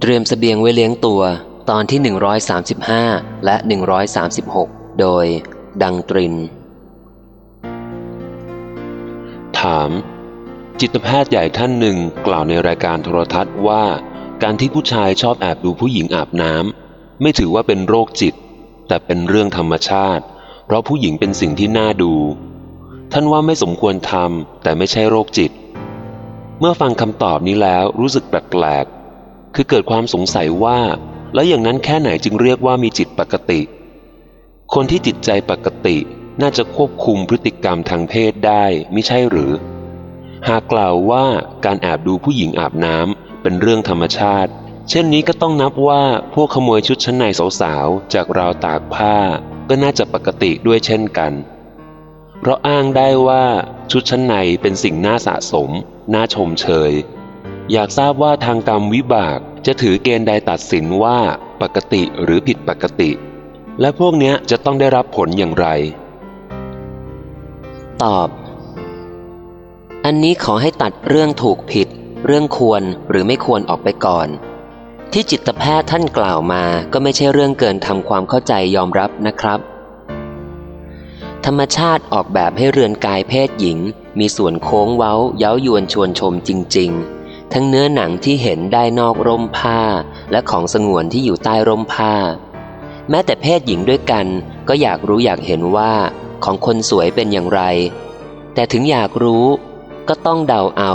เตรียมเสบียงไว้เลี้ยงตัวตอนที่ 135 และ 136 โดย ดังตริน ถาม จิตแพทย์ใหญ่ท่านหนึ่งกล่าวในรายการโทรทัศน์ว่า การที่ผู้ชายชอบแอบดูผู้หญิงอาบน้ำไม่ถือว่าเป็นโรคจิต แต่เป็นเรื่องธรรมชาติ เพราะผู้หญิงเป็นสิ่งที่น่าดู ท่านว่าไม่สมควรทำแต่ไม่ใช่โรคจิต เมื่อฟังคำตอบนี้แล้วรู้สึกแปลก คือเกิดความสงสัยว่า แล้วอย่างนั้นแค่ไหนจึงเรียกว่ามีจิตปกติ คนที่จิตใจปกติน่าจะควบคุมพฤติกรรมทางเพศได้ไม่ใช่หรือ หากกล่าวว่าการแอบดูผู้หญิงอาบน้ำเป็นเรื่องธรรมชาติ เช่นนี้ก็ต้องนับว่าพวกขโมยชุดชั้นในสาวๆจากราวตากผ้า ก็น่าจะปกติด้วยเช่นกัน เพราะอ้างได้ว่าชุดชั้นในเป็นสิ่งน่าสะสม น่าชมเชย อยากทราบว่าทางกรรมวิบากจะถือเกณฑ์ใดตัดสินว่าปกติหรือผิดปกติ และพวกเนี้ยจะต้องได้รับผลอย่างไร ตอบ อันนี้ขอให้ตัดเรื่องถูกผิด เรื่องควรหรือไม่ควรออกไปก่อน ที่จิตแพทย์ท่านกล่าวมาก็ไม่ใช่เรื่องเกินทำความเข้าใจยอมรับนะครับ ธรรมชาติออกแบบให้เรือนกายเพศหญิง มีส่วนโค้งเว้าเย้ายวนชวนชมจริง ๆ ทั้งเนื้อหนังที่เห็นได้นอกร่มผ้า และของสงวนที่อยู่ใต้ร่มผ้า แม้แต่เพศหญิงด้วยกัน ก็อยากรู้อยากเห็นว่าของคนสวยเป็นอย่างไร แต่ถึงอยากรู้ก็ต้องเดาเอา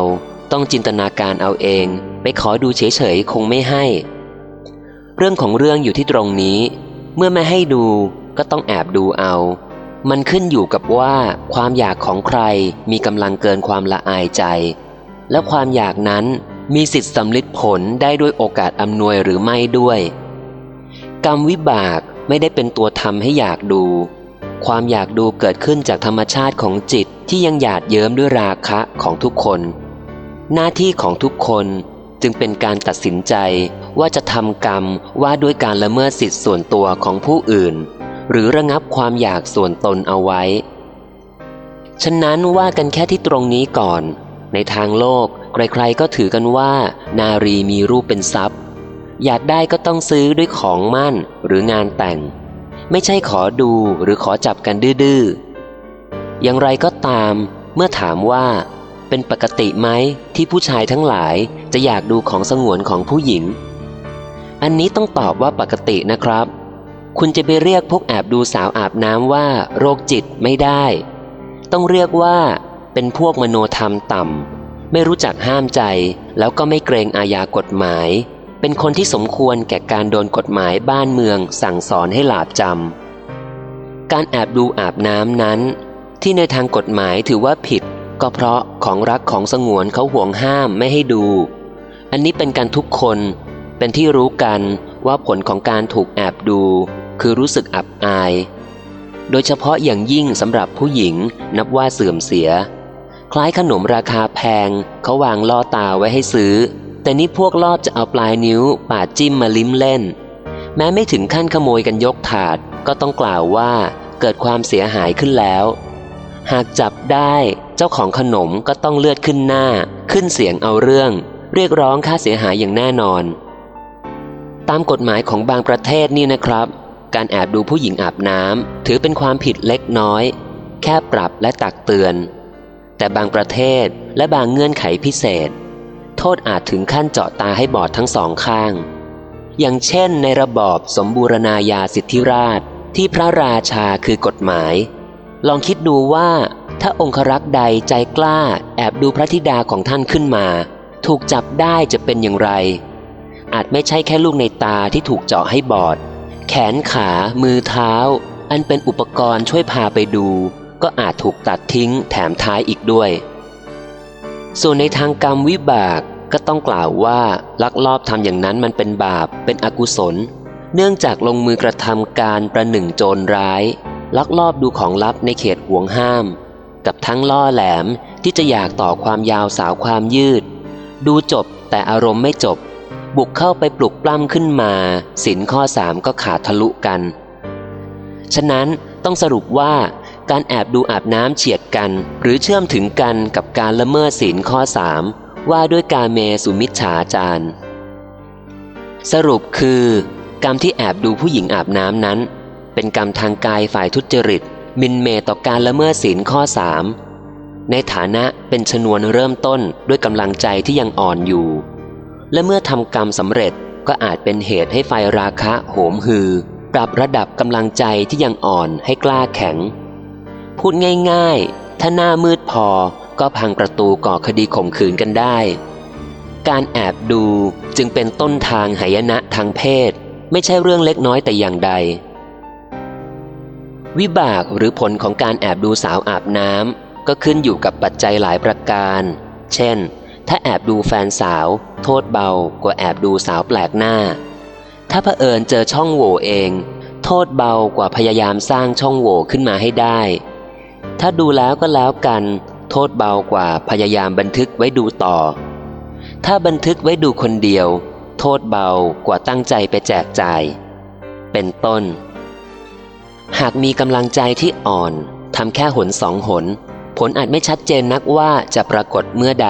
ต้องจินตนาการเอาเอง ไปขอดูเฉยๆ คงไม่ให้ เรื่องของเรื่องอยู่ที่ตรงนี้ เมื่อไม่ให้ดูก็ต้องแอบดูเอา มันขึ้นอยู่กับว่าความอยากของใครมีกำลังเกินความละอายใจ และความอยากนั้น มีสิทธิสำลิดผลได้ด้วยโอกาสอำนวยหรือไม่ด้วย กรรมวิบากไม่ได้เป็นตัวทำให้อยากดู ความอยากดูเกิดขึ้นจากธรรมชาติของจิตที่ยังหยาดเยิ้มด้วยราคะของทุกคน หน้าที่ของทุกคนจึงเป็นการตัดสินใจว่าจะทำกรรมว่าด้วยการละเมิดสิทธิส่วนตัวของผู้อื่น หรือระงับความอยากส่วนตนเอาไว้ ฉะนั้นว่ากันแค่ที่ตรงนี้ก่อน ในทางโลก ใครๆก็ถือกันว่า นารีมีรูปเป็นทรัพย์ อยากได้ก็ต้องซื้อด้วยของมั่นหรืองานแต่ง ไม่ใช่ขอดูหรือขอจับกันดื้อๆอย่างไรก็ตาม เมื่อถามว่า เป็นปกติไหมที่ผู้ชายทั้งหลายจะอยากดูของสงวนของผู้หญิง อันนี้ต้องตอบว่าปกตินะครับ คุณจะไปเรียกพวกแอบดูสาวอาบน้ำว่า โรคจิตไม่ได้ ต้องเรียกว่า เป็นพวกมโนธรรมต่ำ ไม่รู้จักห้ามใจ แล้วก็ไม่เกรงอาญากฎหมาย เป็นคนที่สมควรแก่การโดนกฎหมายบ้านเมืองสั่งสอนให้หลาบจำ การแอบดูอาบน้ำนั้น ที่ในทางกฎหมายถือว่าผิด ก็เพราะของรักของสงวนเขาห่วงห้ามไม่ให้ดู อันนี้เป็นการทุกคน เป็นที่รู้กันว่าผลของการถูกแอบดู คือรู้สึกอับอาย โดยเฉพาะอย่างยิ่งสำหรับผู้หญิงนับว่าเสื่อมเสีย คล้ายขนมราคาแพง เขาวางล่อตาไว้ให้ซื้อ แต่นี่พวกลอบจะเอาปลายนิ้วปาดจิ้มมาลิ้มเล่น แม้ไม่ถึงขั้นขโมยกันยกถาด ก็ต้องกล่าวว่าเกิดความเสียหายขึ้นแล้ว หากจับได้เจ้าของขนมก็ต้องเลือดขึ้นหน้า ขึ้นเสียงเอาเรื่อง เรียกร้องค่าเสียหายอย่างแน่นอน ตามกฎหมายของบางประเทศนี่นะครับ การแอบดูผู้หญิงอาบน้ำถือเป็นความผิดเล็กน้อย แค่ปรับและตักเตือน แต่บางประเทศและบางเงื่อนไขพิเศษ โทษอาจถึงขั้นเจาะตาให้บอดทั้งสองข้าง อย่างเช่นในระบอบสมบูรณาญาสิทธิราชที่พระราชาคือกฎหมาย ลองคิดดูว่าถ้าองครักษ์ใดใจกล้า แอบดูพระธิดาของท่านขึ้นมา ถูกจับได้จะเป็นอย่างไร อาจไม่ใช่แค่ลูกในตาที่ถูกเจาะให้บอด แขนขา มือเท้า อันเป็นอุปกรณ์ช่วยพาไปดู ก็อาจถูกตัดทิ้งแถมท้ายอีกด้วย ส่วนในทางกรรมวิบากก็ต้องกล่าวว่าลักลอบทำอย่างนั้นมันเป็นบาปเป็นอกุศล เนื่องจากลงมือกระทำการประหนึ่งโจรร้าย ลักลอบดูของลับในเขตห่วงห้าม กับทั้งล่อแหลมที่จะอยากต่อความยาวสาวความยืด ดูจบแต่อารมณ์ไม่จบ บุกเข้าไปปลุกปล้ำขึ้นมาสินข้อสามก็ขาดทะลุกัน ฉะนั้นต้องสรุปว่า การแอบดูอาบน้ำเฉียดกัน หรือเชื่อมถึงกันกับการละเมิดศีลข้อสามว่าด้วยการเมสุมิจฉาจาร สรุปคือ กรรมที่แอบดูผู้หญิงอาบน้ำนั้น เป็นกรรมทางกายฝ่ายทุจริต มินเมต่อการละเมิดศีลข้อสามในฐานะเป็นชนวนเริ่มต้นด้วยกำลังใจที่ยังอ่อนอยู่ และเมื่อทำกรรมสำเร็จก็อาจเป็นเหตุให้ไฟราคะโหมหือ ปรับระดับกำลังใจที่ยังอ่อนให้กล้าแข็ง พูดง่ายๆ ถ้าหน้ามืดพอก็พังประตูก่อคดีข่มขืนกันได้ การแอบดูจึงเป็นต้นทางหายนะทางเพศ ไม่ใช่เรื่องเล็กน้อยแต่อย่างใด วิบากหรือผลของการแอบดูสาวอาบน้ำก็ขึ้นอยู่กับปัจจัยหลายประการ เช่น ถ้าแอบดูแฟนสาว โทษเบากว่าแอบดูสาวแปลกหน้า ถ้าเผอิญเจอช่องโหว่เอง โทษเบากว่าพยายามสร้างช่องโหว่ขึ้นมาให้ได้ ถ้าดูแล้วก็แล้วกัน โทษเบากว่าพยายามบันทึกไว้ดูต่อ ถ้าบันทึกไว้ดูคนเดียว โทษเบากว่าตั้งใจไปแจกจ่าย เป็นต้น หากมีกำลังใจที่อ่อนทำแค่หนสองหน ผลอาจไม่ชัดเจนนักว่าจะปรากฏเมื่อใด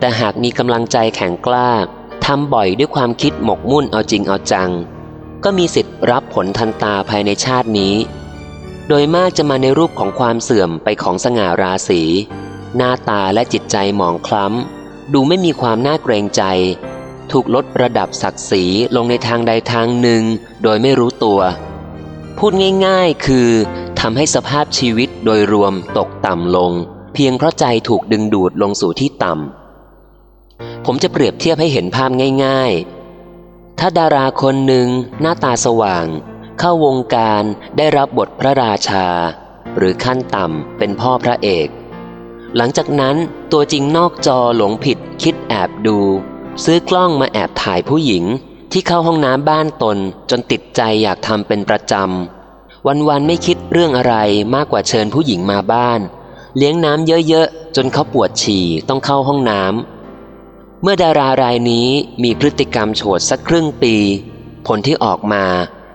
แต่หากมีกำลังใจแข็งกล้าทำบ่อยด้วยความคิดหมกมุ่นเอาจริงเอาจัง ก็มีสิทธิ์รับผลทันตาภายในชาตินี้ โดยมากจะมาในรูปของความเสื่อมไปของสง่าราศีหน้าตาและจิตใจหมองคล้ำ ดูไม่มีความน่าเกรงใจ ถูกลดระดับศักดิ์ศรีลงในทางใดทางหนึ่ง โดยไม่รู้ตัว พูดง่ายๆคือทำให้สภาพชีวิตโดยรวมตกต่ำลง เพียงเพราะใจถูกดึงดูดลงสู่ที่ต่ำ ผมจะเปรียบเทียบให้เห็นภาพง่าย ๆ ถ้าดาราคนหนึ่งหน้าตาสว่าง เข้าวงการได้รับบทพระราชา หรือขั้นต่ำเป็นพ่อพระเอก หลังจากนั้นตัวจริงนอกจอหลงผิดคิดแอบดู ซื้อกล้องมาแอบถ่ายผู้หญิงที่เข้าห้องน้ำบ้านตนจนติดใจอยากทำเป็นประจำ วันๆไม่คิดเรื่องอะไรมากกว่าเชิญผู้หญิงมาบ้าน เลี้ยงน้ำเยอะๆ จนเขาปวดฉี่ต้องเข้าห้องน้ำเมื่อดารารายนี้มีพฤติกรรมโฉดสักครึ่งปี ผลที่ออกมา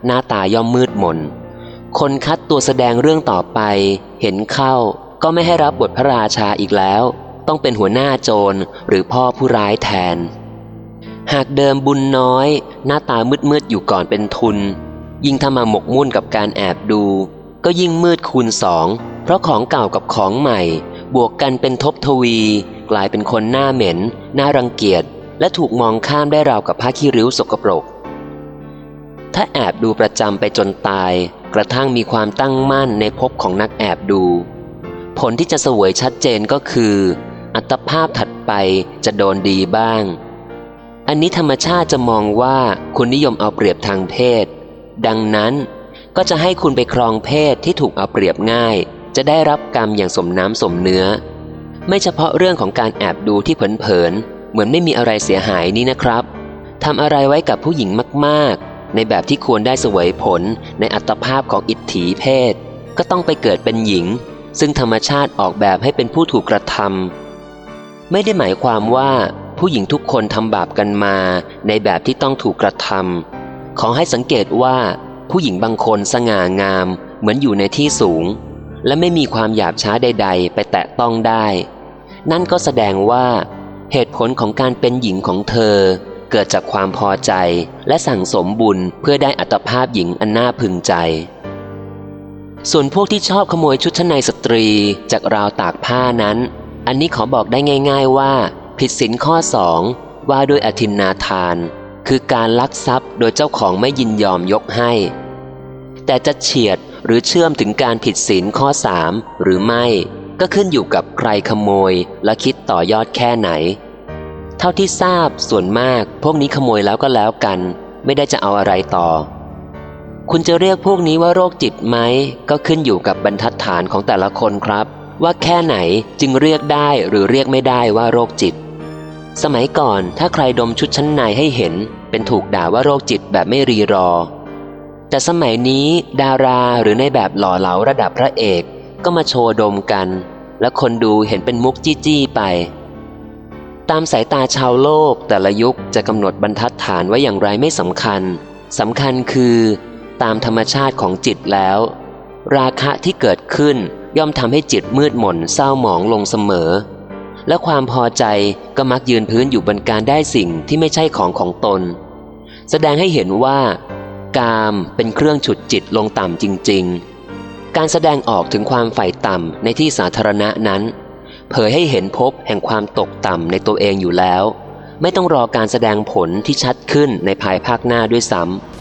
หน้าตาย่อมมืดมน คนคัดตัวแสดงเรื่องต่อไป เห็นเข้าก็ไม่ให้รับบทพระราชาอีกแล้ว ต้องเป็นหัวหน้าโจรหรือพ่อผู้ร้ายแทน หากเดิมบุญน้อย หน้าตามืดๆอยู่ก่อนเป็นทุน ยิ่งถ้ามาหมกมุ่นกับการแอบดู ก็ยิ่งมืดคูณสอง เพราะของเก่ากับของใหม่ บวกกันเป็นทบทวี กลายเป็นคนหน้าเหม็น หน้ารังเกียจและถูกมองข้ามได้ราวกับผ้าขี้ริ้วสกปรก ถ้าแอบดูประจำไปจนตาย กระทั่งมีความตั้งมั่นในภพของนักแอบดู ผลที่จะสวยชัดเจนก็คือ อัตภาพถัดไปจะโดนดีบ้าง อันนี้ธรรมชาติจะมองว่าคุณนิยมเอาเปรียบทางเพศ ดังนั้นก็จะให้คุณไปครองเพศที่ถูกเอาเปรียบง่าย จะได้รับกรรมอย่างสมน้ำสมเนื้อ ไม่เฉพาะเรื่องของการแอบดูที่เผินๆเหมือนไม่มีอะไรเสียหายนี่นะครับทำอะไรไว้กับผู้หญิงมากๆ ในแบบที่ควรได้เสวยผลในอัตภาพของอิทธิเพศ ก็ต้องไปเกิดเป็นหญิง ซึ่งธรรมชาติออกแบบให้เป็นผู้ถูกกระทำไม่ได้หมายความว่าผู้หญิงทุกคนทำบาปกันมาในแบบที่ต้องถูกกระทำขอให้สังเกตว่าผู้หญิงบางคนสง่างาม เหมือนอยู่ในที่สูง และไม่มีความหยาบช้าใด ๆ ไปแตะต้องได้ นั่นก็แสดงว่า เหตุผลของการเป็นหญิงของเธอ เกิดจากความพอใจ และสั่งสมบุญเพื่อได้อัตภาพหญิงอันน่าพึงใจ ส่วนพวกที่ชอบขโมยชุดชั้นในสตรีจากราวตากผ้านั้น อันนี้ขอบอกได้ง่าย ๆว่า ผิดศีลข้อสองว่าด้วยอธินนาทาน คือการลักทรัพย์โดยเจ้าของไม่ยินยอมยกให้ แต่จะเฉียดหรือเชื่อมถึงการผิดศีลข้อสามหรือไม่ ก็ขึ้นอยู่กับใครขโมยและคิดต่อยอดแค่ไหน ท่าที่ทราบส่วนมาก พวกนี้ขโมยแล้วก็แล้วกัน ไม่ได้จะเอาอะไรต่อ คุณจะเรียกพวกนี้ว่าโรคจิตไหมก็ขึ้นอยู่กับบรรทัดฐานของแต่ละคนครับ ว่าแค่ไหนจึงเรียกได้หรือเรียกไม่ได้ว่าโรคจิต สมัยก่อนถ้าใครดมชุดชั้นในให้เห็น เป็นถูกด่าว่าโรคจิตแบบไม่รีรอ แต่สมัยนี้ดาราหรือในแบบหล่อเหลาระดับพระเอก ก็มาโชว์ดมกัน และคนดูเห็นเป็นมุกจี้ๆไป ตามสายตาชาวโลกแต่ละยุคจะกำหนดบรรทัดฐานไว้อย่างไรไม่สำคัญสำคัญคือ ตามธรรมชาติของจิตแล้ว ราคะที่เกิดขึ้นย่อมทำให้จิตมืดหม่นเศร้าหมองลงเสมอ และความพอใจก็มักยืนพื้นอยู่บนการได้สิ่งที่ไม่ใช่ของของตน แสดงให้เห็นว่า กามเป็นเครื่องฉุดจิตลงต่ำจริง ๆ การแสดงออกถึงความใฝ่ต่ำในที่สาธารณะนั้น เผยให้เห็นพบแห่งความตกต่ำในตัวเองอยู่แล้ว ไม่ต้องรอการแสดงผลที่ชัดขึ้นในภายภาคหน้าด้วยซ้ำ